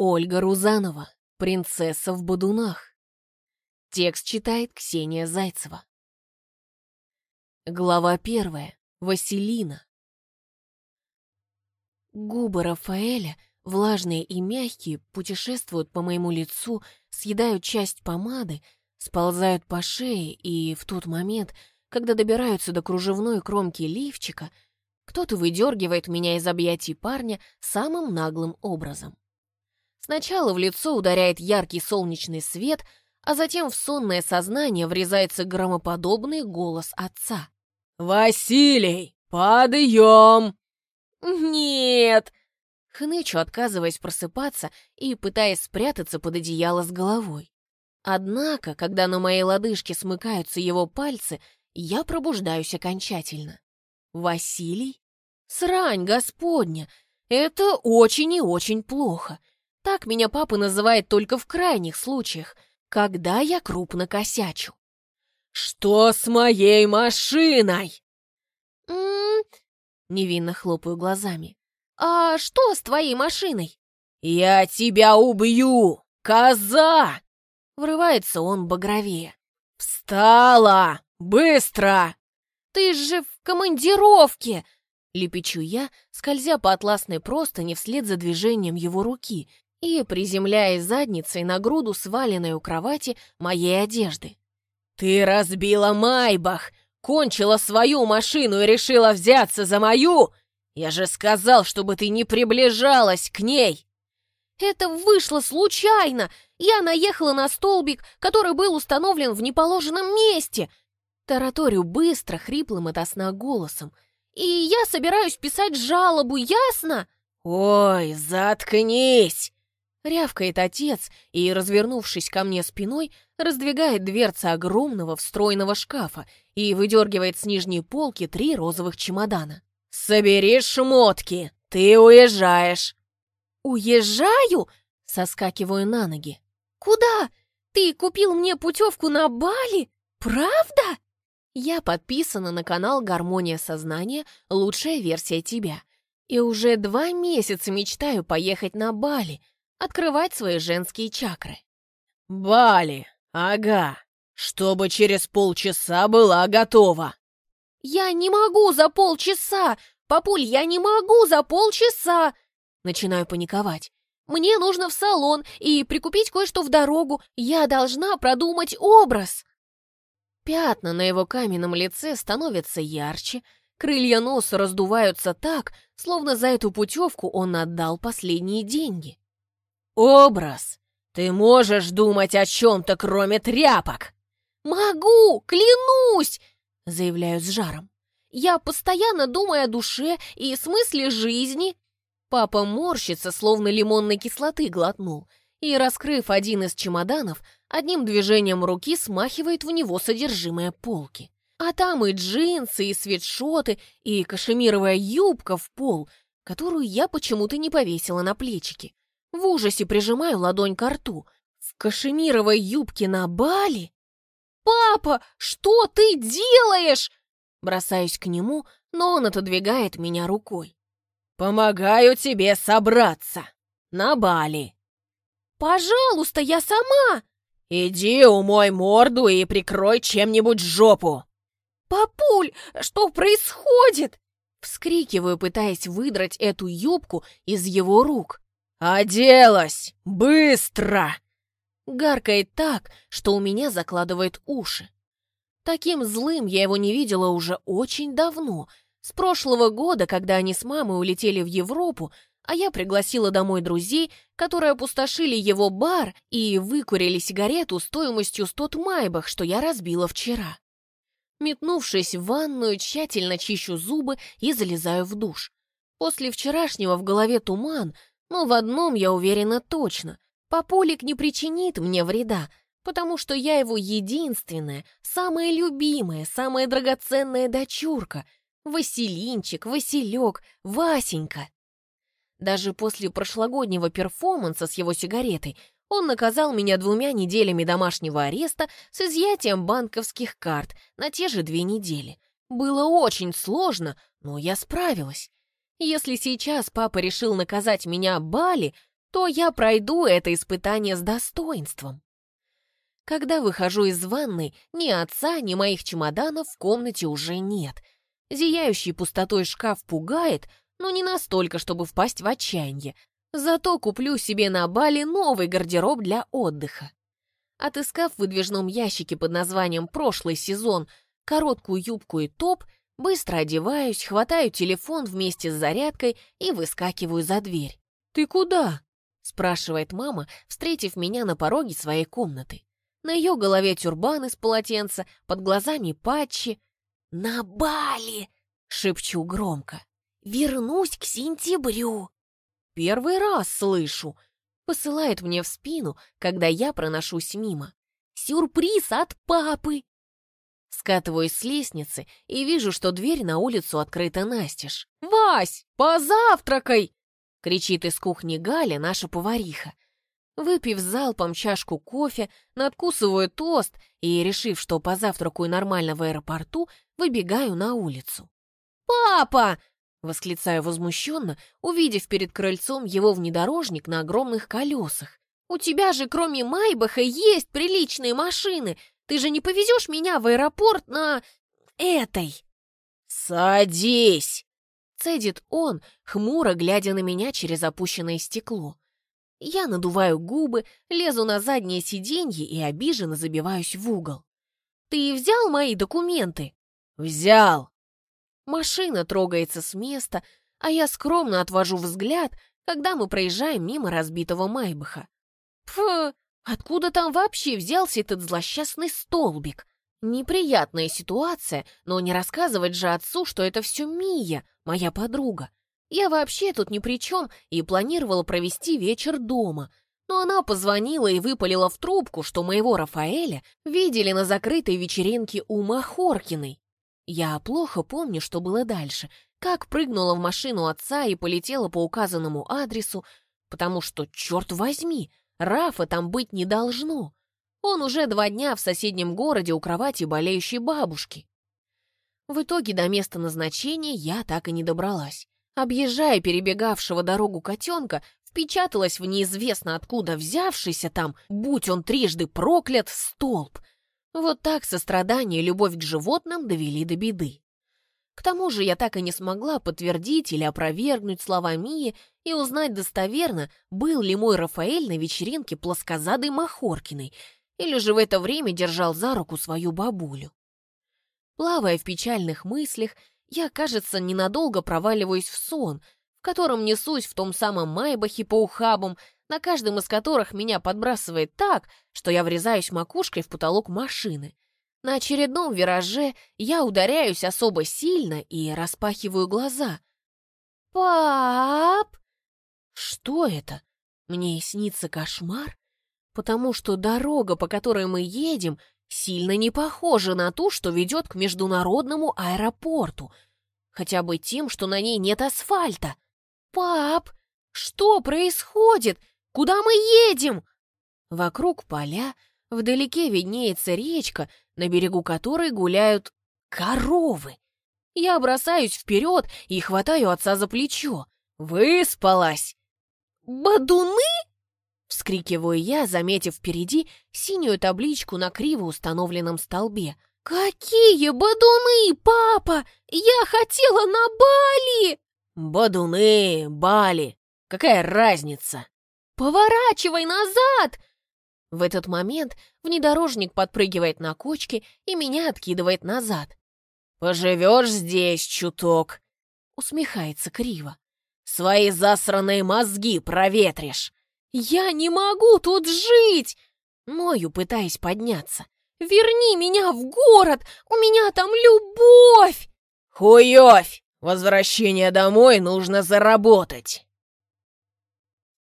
Ольга Рузанова, принцесса в бодунах. Текст читает Ксения Зайцева. Глава первая. Василина. Губы Рафаэля, влажные и мягкие, путешествуют по моему лицу, съедают часть помады, сползают по шее, и в тот момент, когда добираются до кружевной кромки лифчика, кто-то выдергивает меня из объятий парня самым наглым образом. Сначала в лицо ударяет яркий солнечный свет, а затем в сонное сознание врезается громоподобный голос отца. «Василий, подъем!» «Нет!» Хнычу, отказываясь просыпаться и пытаясь спрятаться под одеяло с головой. Однако, когда на моей лодыжке смыкаются его пальцы, я пробуждаюсь окончательно. Василий? Срань господня! Это очень и очень плохо. Так меня папа называет только в крайних случаях, когда я крупно косячу. «Что с моей машиной?» «М-м-м...» Невинно хлопаю глазами. «А что с твоей машиной?» «Я тебя убью, коза!» Врывается он багровее. «Встала! Быстро!» «Ты же в командировке!» Лепечу я, скользя по атласной простыне вслед за движением его руки и приземляясь задницей на груду сваленной у кровати моей одежды. «Ты разбила Майбах! Кончила свою машину и решила взяться за мою! Я же сказал, чтобы ты не приближалась к ней!» «Это вышло случайно! Я наехала на столбик, который был установлен в неположенном месте!» Тараторю быстро, хриплым от сна голосом. «И я собираюсь писать жалобу, ясно?» «Ой, заткнись!» Рявкает отец и, развернувшись ко мне спиной, раздвигает дверцы огромного встроенного шкафа и выдергивает с нижней полки три розовых чемодана. «Собери шмотки! Ты уезжаешь!» «Уезжаю?» — соскакиваю на ноги. «Куда? Ты купил мне путевку на Бали? Правда?» Я подписана на канал «Гармония сознания. Лучшая версия тебя». И уже два месяца мечтаю поехать на Бали, открывать свои женские чакры. «Бали, ага, чтобы через полчаса была готова». «Я не могу за полчаса! Папуль, я не могу за полчаса!» Начинаю паниковать. «Мне нужно в салон и прикупить кое-что в дорогу. Я должна продумать образ!» Пятна на его каменном лице становятся ярче, крылья носа раздуваются так, словно за эту путевку он отдал последние деньги. «Образ! Ты можешь думать о чем-то, кроме тряпок!» «Могу! Клянусь!» — заявляю с жаром. «Я постоянно думаю о душе и смысле жизни». Папа морщится, словно лимонной кислоты глотнул, и, раскрыв один из чемоданов, одним движением руки смахивает в него содержимое полки. А там и джинсы, и свитшоты, и кашемировая юбка в пол, которую я почему-то не повесила на плечики. В ужасе прижимаю ладонь к рту. В кашемировой юбке на Бали? «Папа, что ты делаешь?» Бросаюсь к нему, но он отодвигает меня рукой. «Помогаю тебе собраться. На Бали». «Пожалуйста, я сама!» «Иди умой морду и прикрой чем-нибудь жопу!» «Папуль, что происходит?» Вскрикиваю, пытаясь выдрать эту юбку из его рук. «Оделась! Быстро!» Гаркает так, что у меня закладывает уши. Таким злым я его не видела уже очень давно, с прошлого года, когда они с мамой улетели в Европу, а я пригласила домой друзей, которые опустошили его бар и выкурили сигарету стоимостью 100 майбах, что я разбила вчера. Метнувшись в ванную, тщательно чищу зубы и залезаю в душ. После вчерашнего в голове туман, но в одном я уверена точно. Папулик не причинит мне вреда, потому что я его единственная, самая любимая, самая драгоценная дочурка. Василинчик, Василек, Васенька. Даже после прошлогоднего перформанса с его сигаретой он наказал меня двумя неделями домашнего ареста с изъятием банковских карт на те же две недели. Было очень сложно, но я справилась. Если сейчас папа решил наказать меня Бали, то я пройду это испытание с достоинством. Когда выхожу из ванной, ни отца, ни моих чемоданов в комнате уже нет. Зияющий пустотой шкаф пугает, но не настолько, чтобы впасть в отчаяние. Зато куплю себе на Бали новый гардероб для отдыха. Отыскав в выдвижном ящике под названием «Прошлый сезон» короткую юбку и топ, быстро одеваюсь, хватаю телефон вместе с зарядкой и выскакиваю за дверь. «Ты куда?» — спрашивает мама, встретив меня на пороге своей комнаты. На ее голове тюрбан из полотенца, под глазами патчи. «На Бали!» — шепчу громко. «Вернусь к сентябрю!» «Первый раз слышу!» — посылает мне в спину, когда я проношусь мимо. «Сюрприз от папы!» Скатываюсь с лестницы и вижу, что дверь на улицу открыта настежь. «Вась, позавтракай!» — кричит из кухни Галя, наша повариха. Выпив залпом чашку кофе, надкусываю тост и, решив, что позавтракаю нормально в аэропорту, выбегаю на улицу. «Папа!» — восклицаю возмущенно, увидев перед крыльцом его внедорожник на огромных колесах. «У тебя же кроме Майбаха есть приличные машины! Ты же не повезешь меня в аэропорт на... этой!» «Садись!» — цедит он, хмуро глядя на меня через опущенное стекло. Я надуваю губы, лезу на заднее сиденье и обиженно забиваюсь в угол. «Ты взял мои документы?» «Взял!» Машина трогается с места, а я скромно отвожу взгляд, когда мы проезжаем мимо разбитого Майбаха. Фу, откуда там вообще взялся этот злосчастный столбик? Неприятная ситуация, но не рассказывать же отцу, что это все Мия, моя подруга. Я вообще тут ни при чем и планировала провести вечер дома, но она позвонила и выпалила в трубку, что моего Рафаэля видели на закрытой вечеринке у Махоркиной. Я плохо помню, что было дальше, как прыгнула в машину отца и полетела по указанному адресу, потому что, черт возьми, Рафа там быть не должно. Он уже два дня в соседнем городе у кровати болеющей бабушки. В итоге до места назначения я так и не добралась объезжая перебегавшего дорогу котенка, впечаталась в неизвестно откуда взявшийся там, будь он трижды проклят, столб. Вот так сострадание и любовь к животным довели до беды. К тому же я так и не смогла подтвердить или опровергнуть слова Мии и узнать достоверно, был ли мой Рафаэль на вечеринке плоскозадой Махоркиной, или же в это время держал за руку свою бабулю. Плавая в печальных мыслях, я, кажется, ненадолго проваливаюсь в сон, в котором несусь в том самом Майбахе по ухабам, на каждом из которых меня подбрасывает так, что я врезаюсь макушкой в потолок машины. На очередном вираже я ударяюсь особо сильно и распахиваю глаза. «Пап!» Что это? Мне снится кошмар? Потому что дорога, по которой мы едем, сильно не похожа на ту, что ведет к международному аэропорту, хотя бы тем, что на ней нет асфальта. «Пап, что происходит? Куда мы едем?» Вокруг поля вдалеке виднеется речка, на берегу которой гуляют коровы. Я бросаюсь вперед и хватаю отца за плечо. «Выспалась!» «Бадуны?» Вскрикиваю я, заметив впереди синюю табличку на криво установленном столбе. «Какие бадуны, папа! Я хотела на Бали!» «Бадуны, Бали! Какая разница?» «Поворачивай назад!» В этот момент внедорожник подпрыгивает на кочке и меня откидывает назад. «Поживешь здесь чуток!» Усмехается криво. «Свои засранные мозги проветришь!» «Я не могу тут жить!» Ною, пытаясь подняться. «Верни меня в город! У меня там любовь!» «Хуёвь! Возвращение домой нужно заработать!»